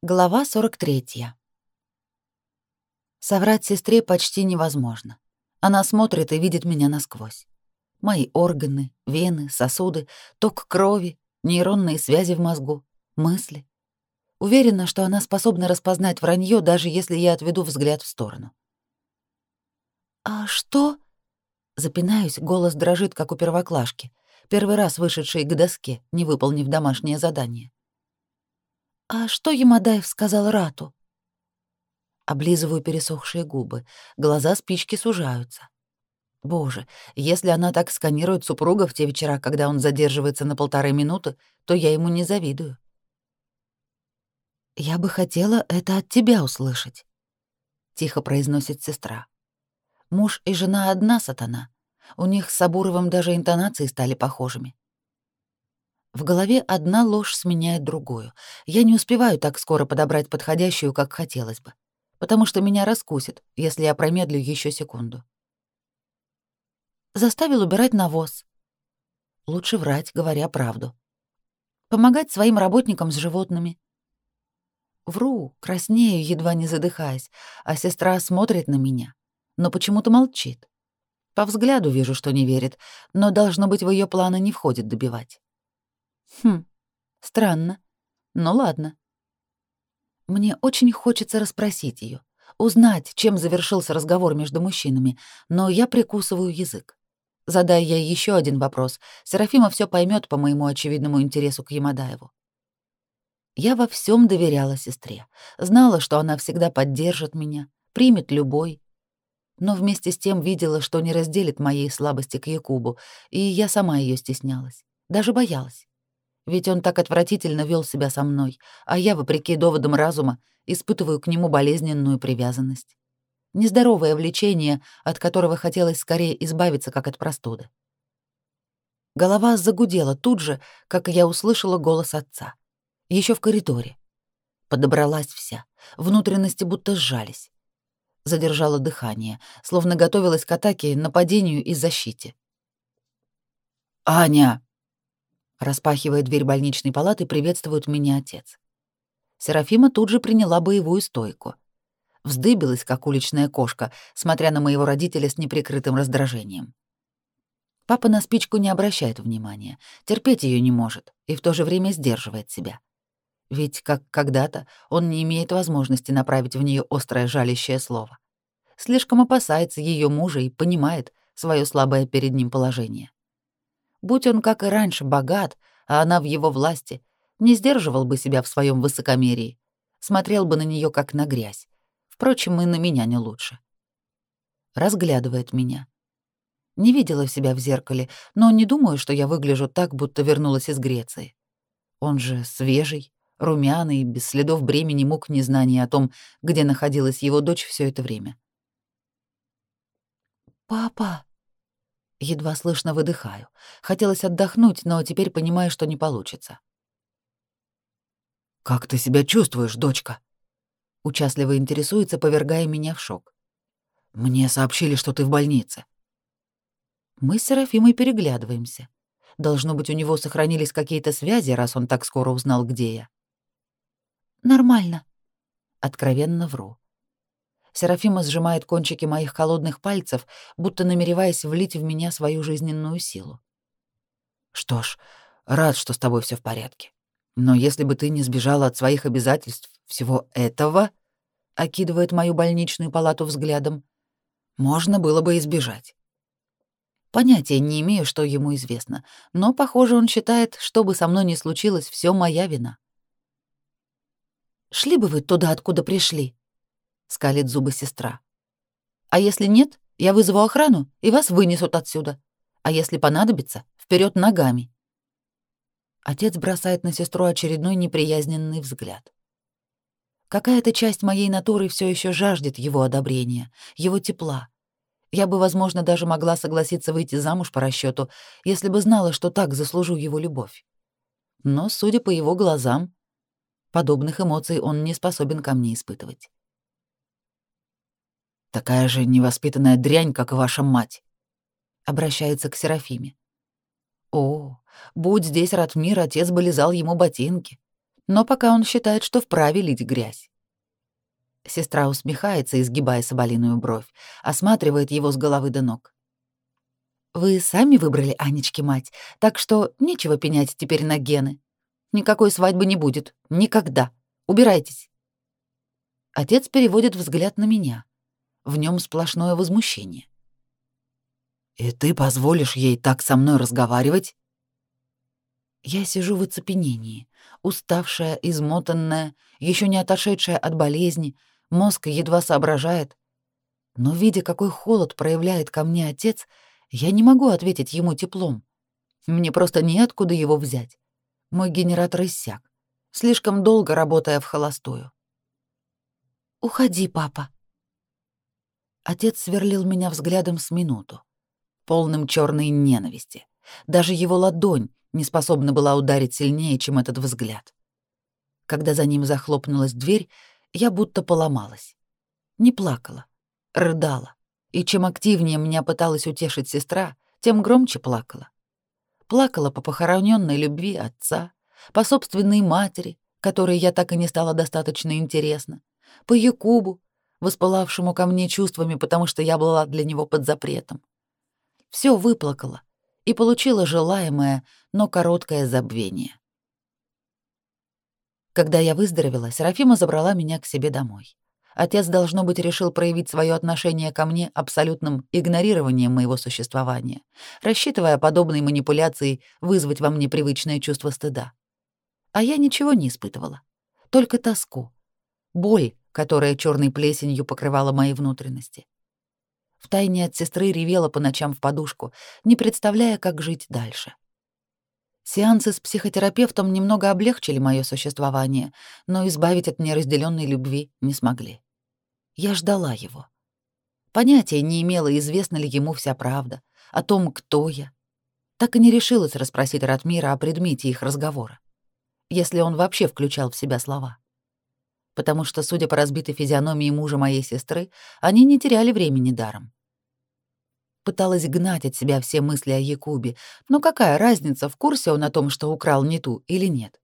Глава 43. Соврать сестре почти невозможно. Она смотрит и видит меня насквозь. Мои органы, вены, сосуды, ток крови, нейронные связи в мозгу, мысли. Уверена, что она способна распознать вранье, даже если я отведу взгляд в сторону. «А что?» Запинаюсь, голос дрожит, как у первоклашки, первый раз вышедшей к доске, не выполнив домашнее задание. «А что Ямадаев сказал Рату?» Облизываю пересохшие губы, глаза спички сужаются. Боже, если она так сканирует супруга в те вечера, когда он задерживается на полторы минуты, то я ему не завидую. «Я бы хотела это от тебя услышать», — тихо произносит сестра. «Муж и жена одна сатана. У них с Сабуровым даже интонации стали похожими. В голове одна ложь сменяет другую. Я не успеваю так скоро подобрать подходящую, как хотелось бы, потому что меня раскусит, если я промедлю еще секунду. Заставил убирать навоз. Лучше врать, говоря правду. Помогать своим работникам с животными. Вру, краснею, едва не задыхаясь, а сестра смотрит на меня, но почему-то молчит. По взгляду вижу, что не верит, но, должно быть, в ее планы не входит добивать. Хм, странно. но ладно. Мне очень хочется расспросить ее, узнать, чем завершился разговор между мужчинами, но я прикусываю язык. Задай я еще один вопрос, Серафима все поймет по моему очевидному интересу к Ямадаеву. Я во всем доверяла сестре, знала, что она всегда поддержит меня, примет любой, но вместе с тем видела, что не разделит моей слабости к Якубу, и я сама ее стеснялась, даже боялась. Ведь он так отвратительно вел себя со мной, а я, вопреки доводам разума, испытываю к нему болезненную привязанность. Нездоровое влечение, от которого хотелось скорее избавиться, как от простуды. Голова загудела тут же, как я услышала голос отца. Еще в коридоре. Подобралась вся, внутренности будто сжались. Задержала дыхание, словно готовилась к атаке, нападению и защите. «Аня!» Распахивая дверь больничной палаты, приветствует меня отец. Серафима тут же приняла боевую стойку. Вздыбилась, как уличная кошка, смотря на моего родителя с неприкрытым раздражением. Папа на спичку не обращает внимания, терпеть ее не может и в то же время сдерживает себя. Ведь, как когда-то, он не имеет возможности направить в нее острое жалящее слово. Слишком опасается ее мужа и понимает свое слабое перед ним положение. Будь он, как и раньше, богат, а она в его власти, не сдерживал бы себя в своем высокомерии, смотрел бы на нее как на грязь. Впрочем, и на меня не лучше. Разглядывает меня. Не видела себя в зеркале, но не думаю, что я выгляжу так, будто вернулась из Греции. Он же свежий, румяный, без следов бремени мук незнания о том, где находилась его дочь все это время. «Папа!» Едва слышно выдыхаю. Хотелось отдохнуть, но теперь понимаю, что не получится. «Как ты себя чувствуешь, дочка?» Участливо интересуется, повергая меня в шок. «Мне сообщили, что ты в больнице». Мы с Серафимой переглядываемся. Должно быть, у него сохранились какие-то связи, раз он так скоро узнал, где я. «Нормально», — откровенно вру. Серафима сжимает кончики моих холодных пальцев, будто намереваясь влить в меня свою жизненную силу. «Что ж, рад, что с тобой все в порядке. Но если бы ты не сбежала от своих обязательств всего этого...» — окидывает мою больничную палату взглядом. «Можно было бы избежать». Понятия не имею, что ему известно, но, похоже, он считает, что бы со мной ни случилось, все моя вина. «Шли бы вы туда, откуда пришли», — скалит зубы сестра. «А если нет, я вызову охрану, и вас вынесут отсюда. А если понадобится, вперед ногами». Отец бросает на сестру очередной неприязненный взгляд. Какая-то часть моей натуры все еще жаждет его одобрения, его тепла. Я бы, возможно, даже могла согласиться выйти замуж по расчету, если бы знала, что так заслужу его любовь. Но, судя по его глазам, подобных эмоций он не способен ко мне испытывать. Такая же невоспитанная дрянь, как и ваша мать. Обращается к Серафиме. О, будь здесь Ратмир, отец бы лизал ему ботинки. Но пока он считает, что вправе лить грязь. Сестра усмехается, изгибая соболиную бровь, осматривает его с головы до ног. Вы сами выбрали Анечке мать, так что нечего пенять теперь на гены. Никакой свадьбы не будет. Никогда. Убирайтесь. Отец переводит взгляд на меня. В нем сплошное возмущение. «И ты позволишь ей так со мной разговаривать?» Я сижу в оцепенении, уставшая, измотанная, еще не отошедшая от болезни, мозг едва соображает. Но, видя, какой холод проявляет ко мне отец, я не могу ответить ему теплом. Мне просто неоткуда его взять. Мой генератор иссяк, слишком долго работая в холостую. «Уходи, папа», Отец сверлил меня взглядом с минуту, полным черной ненависти. Даже его ладонь не способна была ударить сильнее, чем этот взгляд. Когда за ним захлопнулась дверь, я будто поломалась. Не плакала, рыдала. И чем активнее меня пыталась утешить сестра, тем громче плакала. Плакала по похороненной любви отца, по собственной матери, которой я так и не стала достаточно интересна, по Якубу, воспылавшему ко мне чувствами, потому что я была для него под запретом. Все выплакала и получила желаемое, но короткое забвение. Когда я выздоровела, Серафима забрала меня к себе домой. Отец, должно быть, решил проявить свое отношение ко мне абсолютным игнорированием моего существования, рассчитывая подобной манипуляцией вызвать во мне привычное чувство стыда. А я ничего не испытывала, только тоску, боль которая черной плесенью покрывала мои внутренности. Втайне от сестры ревела по ночам в подушку, не представляя, как жить дальше. Сеансы с психотерапевтом немного облегчили мое существование, но избавить от неразделенной любви не смогли. Я ждала его. Понятия не имела, известна ли ему вся правда, о том, кто я. Так и не решилась расспросить Ратмира о предмете их разговора. Если он вообще включал в себя слова потому что, судя по разбитой физиономии мужа моей сестры, они не теряли времени даром. Пыталась гнать от себя все мысли о Якубе, но какая разница, в курсе он о том, что украл не ту или нет?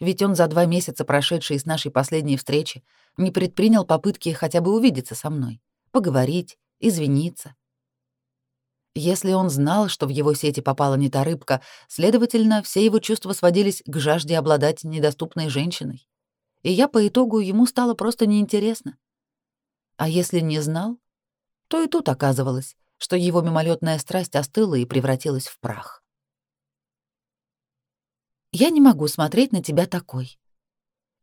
Ведь он за два месяца, прошедшие с нашей последней встречи, не предпринял попытки хотя бы увидеться со мной, поговорить, извиниться. Если он знал, что в его сети попала не та рыбка, следовательно, все его чувства сводились к жажде обладать недоступной женщиной и я по итогу ему стало просто неинтересно. А если не знал, то и тут оказывалось, что его мимолетная страсть остыла и превратилась в прах. «Я не могу смотреть на тебя такой».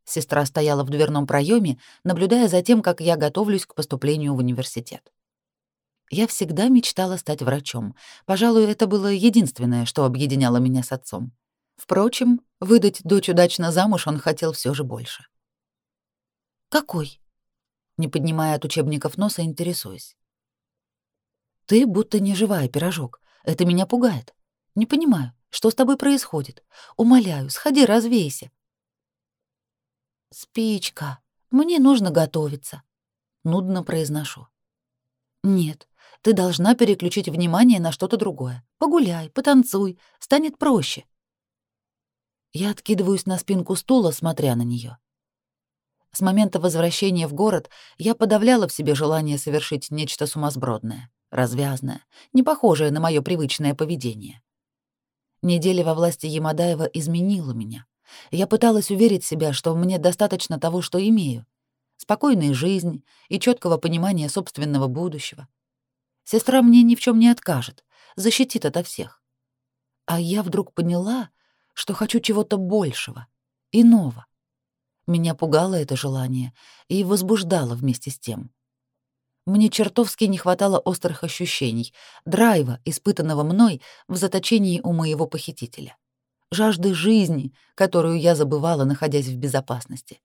Сестра стояла в дверном проеме, наблюдая за тем, как я готовлюсь к поступлению в университет. Я всегда мечтала стать врачом. Пожалуй, это было единственное, что объединяло меня с отцом. Впрочем, выдать дочь удачно замуж он хотел все же больше. «Какой?» — не поднимая от учебников носа, интересуюсь. «Ты будто не живая, пирожок. Это меня пугает. Не понимаю, что с тобой происходит. Умоляю, сходи, развейся». «Спичка, мне нужно готовиться», — нудно произношу. «Нет, ты должна переключить внимание на что-то другое. Погуляй, потанцуй, станет проще». Я откидываюсь на спинку стула, смотря на нее. С момента возвращения в город я подавляла в себе желание совершить нечто сумасбродное, развязное, не похожее на мое привычное поведение. Неделя во власти Ямадаева изменила меня. Я пыталась уверить себя, что мне достаточно того, что имею. Спокойной жизни и четкого понимания собственного будущего. Сестра мне ни в чем не откажет, защитит ото всех. А я вдруг поняла — что хочу чего-то большего, иного. Меня пугало это желание и возбуждало вместе с тем. Мне чертовски не хватало острых ощущений, драйва, испытанного мной в заточении у моего похитителя, жажды жизни, которую я забывала, находясь в безопасности.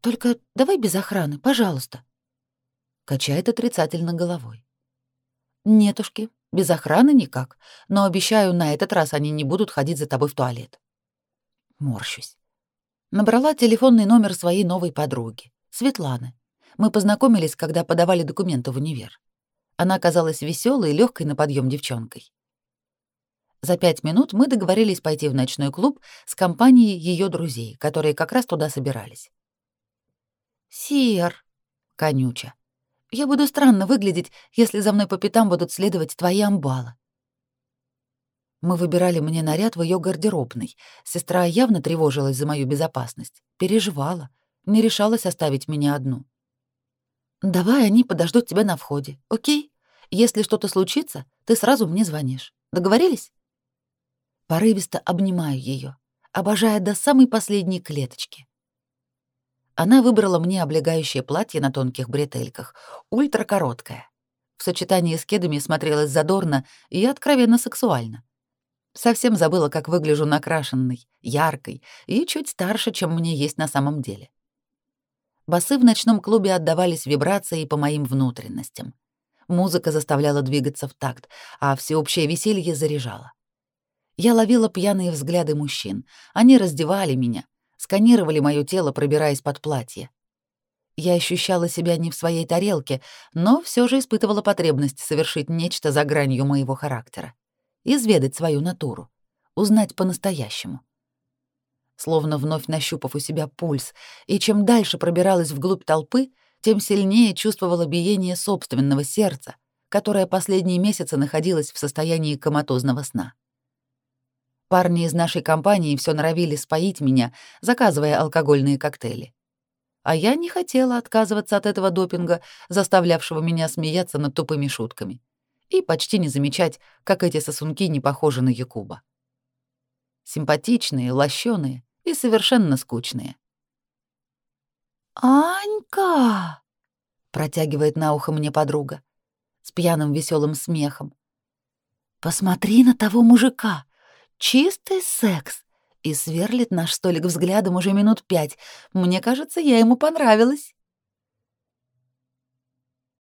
«Только давай без охраны, пожалуйста», — качает отрицательно головой. «Нетушки, без охраны никак. Но обещаю, на этот раз они не будут ходить за тобой в туалет. Морщусь. Набрала телефонный номер своей новой подруги, Светланы. Мы познакомились, когда подавали документы в универ. Она казалась веселой и легкой на подъем девчонкой. За пять минут мы договорились пойти в ночной клуб с компанией ее друзей, которые как раз туда собирались. «Сир», — конюча, я буду странно выглядеть, если за мной по пятам будут следовать твои амбалы. Мы выбирали мне наряд в ее гардеробной. Сестра явно тревожилась за мою безопасность, переживала, не решалась оставить меня одну. «Давай они подождут тебя на входе, окей? Если что-то случится, ты сразу мне звонишь. Договорились?» Порывисто обнимаю ее, обожая до самой последней клеточки. Она выбрала мне облегающее платье на тонких бретельках, ультракороткое. В сочетании с кедами смотрелось задорно и откровенно сексуально. Совсем забыла, как выгляжу накрашенной, яркой и чуть старше, чем мне есть на самом деле. Басы в ночном клубе отдавались вибрации по моим внутренностям. Музыка заставляла двигаться в такт, а всеобщее веселье заряжало. Я ловила пьяные взгляды мужчин. Они раздевали меня, сканировали моё тело, пробираясь под платье. Я ощущала себя не в своей тарелке, но всё же испытывала потребность совершить нечто за гранью моего характера, изведать свою натуру, узнать по-настоящему. Словно вновь нащупав у себя пульс, и чем дальше пробиралась вглубь толпы, тем сильнее чувствовала биение собственного сердца, которое последние месяцы находилось в состоянии коматозного сна. Парни из нашей компании все норовили споить меня, заказывая алкогольные коктейли. А я не хотела отказываться от этого допинга, заставлявшего меня смеяться над тупыми шутками и почти не замечать, как эти сосунки не похожи на Якуба. Симпатичные, лощеные и совершенно скучные. «Анька!» — протягивает на ухо мне подруга с пьяным веселым смехом. «Посмотри на того мужика! Чистый секс. И сверлит наш столик взглядом уже минут пять. Мне кажется, я ему понравилась.